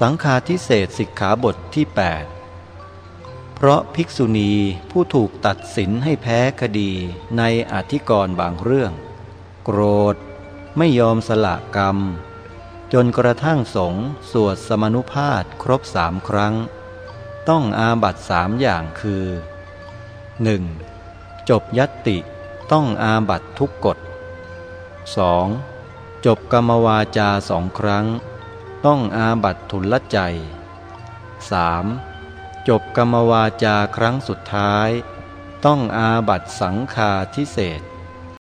สังฆาทิเศษสิกขาบทที่ 8 เพราะภิกษุณีผู้ถูกตัดสินให้แพ้คดีในอธิกรณ์บางเรื่อง โกรธไม่ยอมสละกรรม จนกระทั่งสงสวดสมนุภาพครบสามครั้ง ต้องอาบัตสามอย่างคือ 1. จบยัตติต้องอาบัตทุกกฎ 2. จบกรรมวาจาสองครั้ง ต้องอาบัตทุลใจ 3. จบกรรมวาจาครั้งสุดท้าย ต้องอาบัตสังคาทิเศษ